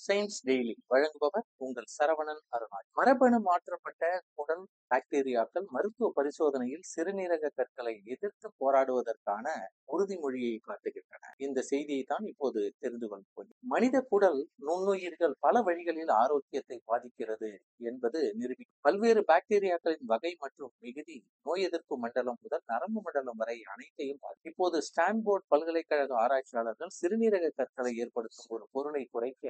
Science daily வழங்குபவர் உங்கள் சரவணன் அருணாள் மரபணு மாற்றப்பட்ட குடல் பாக்டீரியாக்கள் மருத்துவ பரிசோதனையில் சிறுநீரக கற்களை எதிர்த்து போராடுவதற்கான உறுதிமொழியை காட்டுகிறது இந்த செய்தியை தான் இப்போது தெரிந்து கொள்ள மனித குடல் நுண்ணுயிர்கள் பல வழிகளில் ஆரோக்கியத்தை பாதிக்கிறது என்பது நிரூபி பல்வேறு பாக்டீரியாக்களின் வகை மற்றும் மிகுதி நோய் எதிர்ப்பு மண்டலம் முதல் நரம்பு மண்டலம் வரை அனைத்தையும் இப்போது ஸ்டான்போர்ட் பல்கலைக்கழக ஆராய்ச்சியாளர்கள் சிறுநீரக கற்களை ஏற்படுத்தும் ஒரு பொருளை குறைக்க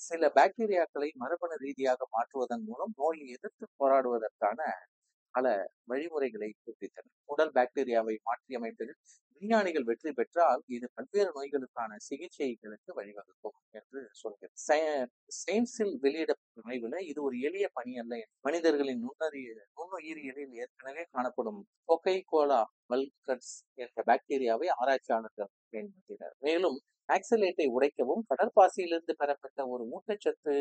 சில பாக்டீரியாக்களை மரபணு ரீதியாக மாற்றுவதன் மூலம் நோயை எதிர்த்து போராடுவதற்கான பல வழிமுறைகளை குறிப்பித்தனர் உடல் பாக்டீரியாவை மாற்றியமைப்பதில் விஞ்ஞானிகள் வெற்றி பெற்றால் இது பல்வேறு நோய்களுக்கான சிகிச்சைகளுக்கு வழிவகுக்கும் என்று சொல்கிறது. சயின்ஸில் வெளியிடப்பட்ட ஆய்வுல இது ஒரு எளிய பணி அல்ல. மனிதர்களின் நுண்ணறிய நுண்ணுயிரியலில் ஏற்கனவே காணப்படும் கொக்கை கோலா வல்கட்ஸ் என்ற பாக்டீரியாவை ஆராய்ச்சியாளர்கள் பயன்படுத்தினர் மேலும் ஆக்சலேட்டை உடைக்கவும் கடற்பாசியிலிருந்து பெறப்பட்ட ஒரு ஊட்டச்சத்து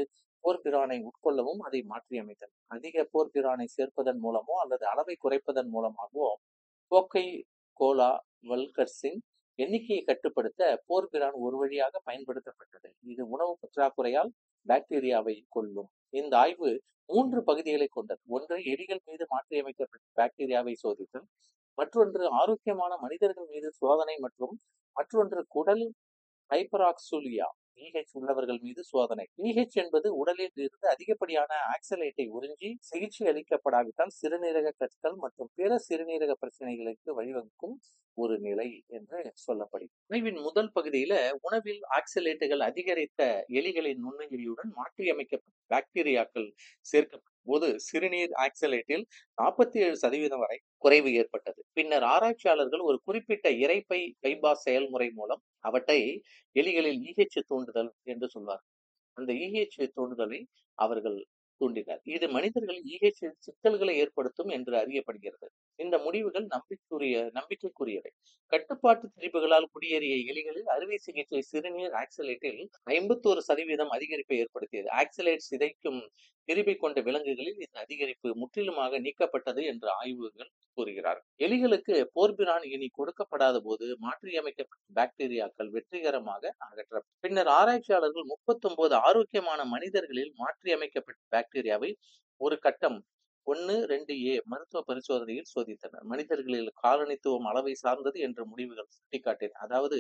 போர்பிரானை உட்கொள்ளவும் அதை மாற்றியமைத்தனர். அதிக போர்பிரானை சேர்ப்பதன் மூலமோ அல்லது அளவை குறைப்பதன் மூலமாகவோ கோக்கை கோலா வல்கர்ஸின் எண்ணிக்கையை கட்டுப்படுத்த போர்பிரான் ஒரு வழியாக பயன்படுத்தப்பட்டது. இது உணவு பற்றாக்குறையால் பாக்டீரியாவை கொல்லும். இந்த ஆய்வு மூன்று பகுதிகளை கொண்டது. ஒன்று எலிகள் மீது மாற்றியமைக்கப்பட்ட பாக்டீரியாவை சோதித்தல். மற்றொன்று ஆரோக்கியமான மனிதர்கள் மீது சோதனை மற்றும் மற்றொன்று குடல் ஹைப்பராக்சுலியா பிஹெச் உள்ளவர்கள் மீது சோதனை. பிஹெச் என்பது உடலில் இருந்து அதிகப்படியான ஆக்சலேட்டை உறிஞ்சி சிகிச்சை அளிக்கப்படாவிட்டால் சிறுநீரக கற்கள் மற்றும் பிற சிறுநீரக பிரச்சனைகளுக்கு வழிவகுக்கும் ஒரு நிலை என்று சொல்லப்படுகிறது உணவின் முதல் பகுதியில உணவில் ஆக்சலேட்டுகள் அதிகரித்த எலிகளின் நுண்ணுயிரியுடன் மாற்றியமைக்கப்பட்ட பாக்டீரியாக்கள் சேர்க்கப்படும். போது சிறுநீர் ஆக்சலேட்டில் நாற்பத்தி ஏழு சதவீதம் வரை குறைவு ஏற்பட்டது. பின்னர் ஆராய்ச்சியாளர்கள் ஒரு குறிப்பிட்ட இரைப்பை பைபாஸ் செயல்முறை மூலம் அவற்றை எலிகளில் ஈஹெச் தூண்டுதல் என்று சொல்வார் அந்த ஈஹெச் தூண்டுதலை அவர்கள் தூண்டினர். இது மனிதர்கள் ஈஹெச் சிக்கல்களை ஏற்படுத்தும் என்று அறியப்படுகிறது. இந்த முடிவுகள் நம்பிக்கைக்குரிய நம்பிக்கைக்குரியவை. கட்டுப்பாட்டு திரிபுகளால் குடியேறிய எலிகளில் அறுவை சிகிச்சை சிறுநீர் ஆக்சலேட்டில் ஐம்பத்தோரு சதவீதம் அதிகரிப்பை ஏற்படுத்தியது. ஆக்சலேட் சிதைக்கும் திரிபை கொண்ட விலங்குகளில் இந்த அதிகரிப்பு முற்றிலுமாக நீக்கப்பட்டது என்று ஆய்வுகள் கூறுகிறார். எலிகளுக்கு போர்பிரான் இனி கொடுக்கப்படாத போது மாற்றியமைக்கப்பட்ட பாக்டீரியாக்கள் வெற்றிகரமாக அகற்ற பின்னர் ஆராய்ச்சியாளர்கள் முப்பத்தொன்பது ஆரோக்கியமான மனிதர்களில் மாற்றியமைக்கப்பட்ட பாக்டீரியாவை ஒரு கட்டம் ஒன்னு ரெண்டு ஏ மருத்துவ பரிசோதனையில் சோதித்தனர். மனிதர்களில் காலனித்துவம் அளவை சார்ந்தது என்ற முடிவுகள் சுட்டிக்காட்டின அதாவது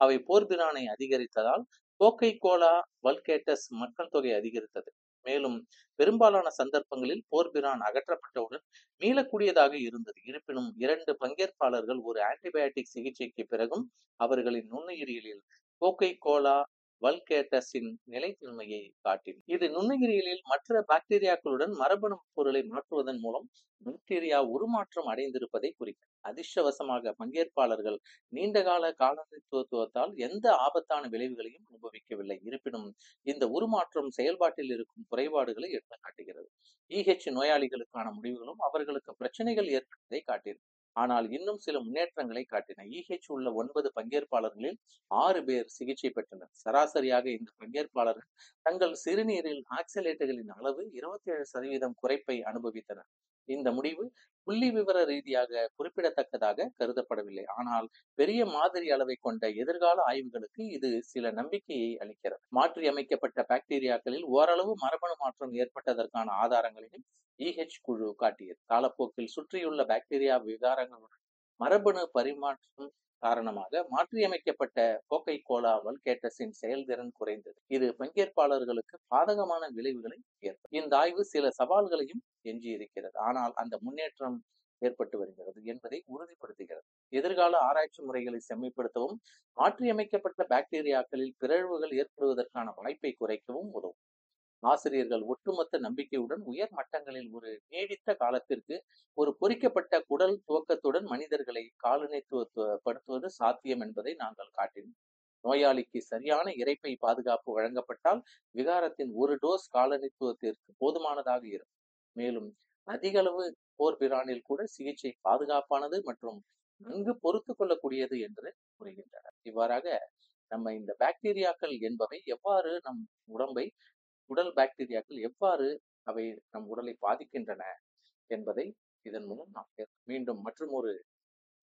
அவை போர்பிரானை அதிகரித்ததால் கோக்கை கோலா வல்கேட்டஸ் மக்கள் தொகை அதிகரித்தது. மேலும் பெரும்பாலான சந்தர்ப்பங்களில் போர்பிரான் அகற்றப்பட்டவுடன் மீளக்கூடியதாக இருந்தது. இருப்பினும் இரண்டு பங்கேற்பாளர்கள் ஒரு ஆன்டிபயாட்டிக் சிகிச்சைக்கு பிறகும் அவர்களின் நுண்ணுயிரியலில் கோக்கை கோலா வல்கேட்டஸின் நிலைத்தன்மையை காட்டின. இது நுண்ணுயிரியலில் மற்ற பாக்டீரியாக்களுடன் மரபணு பொருளை மாற்றுவதன் மூலம் பாக்டீரியா உருமாற்றம் அடைந்திருப்பதை குறிக்கும். அதிர்ஷ்டவசமாக பங்கேற்பாளர்கள் நீண்டகால காலனித்துவத்தால் எந்த ஆபத்தான விளைவுகளையும் அனுபவிக்கவில்லை. இருப்பினும் இந்த உருமாற்றம் செயல்பாட்டில் இருக்கும் குறைபாடுகளை எடுத்து காட்டுகிறது இஹெச் நோயாளிகளுக்கான முடிவுகளும் அவர்களுக்கு பிரச்சனைகள் ஏற்பட்டதை காட்டின. ஆனால் இன்னும் சில முன்னேற்றங்களை காட்டின இஹெச் உள்ள ஒன்பது பங்கேற்பாளர்களில் ஆறு பேர் சிகிச்சை பெற்றனர். சராசரியாக இந்த பங்கேற்பாளர்கள் தங்கள் சிறுநீரில் ஆக்சலேட்டுகளின் அளவு இருபத்தி ஏழு சதவீதம் குறைப்பை அனுபவித்தனர். இந்த முடிவு புள்ளி விவர ரீதியாக குறிப்பிடத்தக்கதாக கருதப்படவில்லை. ஆனால் பெரிய மாதிரி அளவை கொண்ட எதிர்கால ஆய்வுகளுக்கு இது சில நம்பிக்கையை அளிக்கிறது. மாற்றியமைக்கப்பட்ட பாக்டீரியாக்களில் ஓரளவு மரபணு மாற்றம் ஏற்பட்டதற்கான ஆதாரங்களையும் இஹெச் குழு காட்டியது. காலப்போக்கில் சுற்றியுள்ள பாக்டீரியா விகாரங்களுடன் மரபணு பரிமாற்றம் காரணமாக மாற்றியமைக்கப்பட்ட கோக்கை கோலா வல்கேட்டஸின் செயல்திறன் குறைந்தது. இது பங்கேற்பாளர்களுக்கு பாதகமான விளைவுகளை ஏற்படும் இந்த ஆய்வு சில சவால்களையும் எஞ்சியிருக்கிறது. ஆனால் அந்த முன்னேற்றம் ஏற்பட்டு வருகிறது என்பதை உறுதிப்படுத்துகிறது. எதிர்கால ஆராய்ச்சி முறைகளை செம்மைப்படுத்தவும் மாற்றியமைக்கப்பட்ட பாக்டீரியாக்களில் பிறழ்வுகள் ஏற்படுவதற்கான வாய்ப்பை குறைக்கவும் உதவும். ஆசிரியர்கள் ஒட்டுமொத்த நம்பிக்கையுடன் உயர் மட்டங்களில் ஒரு நீடித்த காலத்திற்கு ஒரு பொறிக்கப்பட்ட குடல் துவக்கத்துடன் மனிதர்களை காலனித்துவப்படுத்துவது சாத்தியம் என்பதை நாங்கள் காட்டினோம். நோயாளிக்கு சரியான இரைப்பை பாதுகாப்பு வழங்கப்பட்டால் விகாரத்தின் ஒரு டோஸ் காலனித்துவத்திற்கு போதுமானதாக இருக்கும். மேலும் அதிகளவு போர் போர்பிரானில் கூட சிகிச்சை பாதுகாப்பானது மற்றும் நன்கு பொறுத்து கொள்ளக்கூடியது என்று கூறுகின்றனர். இவ்வாறாக நம்ம இந்த பாக்டீரியாக்கள் என்பவை எவ்வாறு நம் உடம்பை உடல் பாக்டீரியாக்கள் எவ்வாறு அவை நம் உடலை பாதிக்கின்றன என்பதை இதன் மூலம் நாம் மீண்டும் மற்றும் ஒரு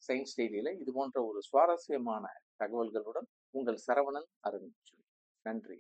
சயின்ஸ் டெய்லியில இது போன்ற ஒரு சுவாரஸ்யமான தகவல்களுடன் உங்கள் சரவணன் அருண் நன்றி.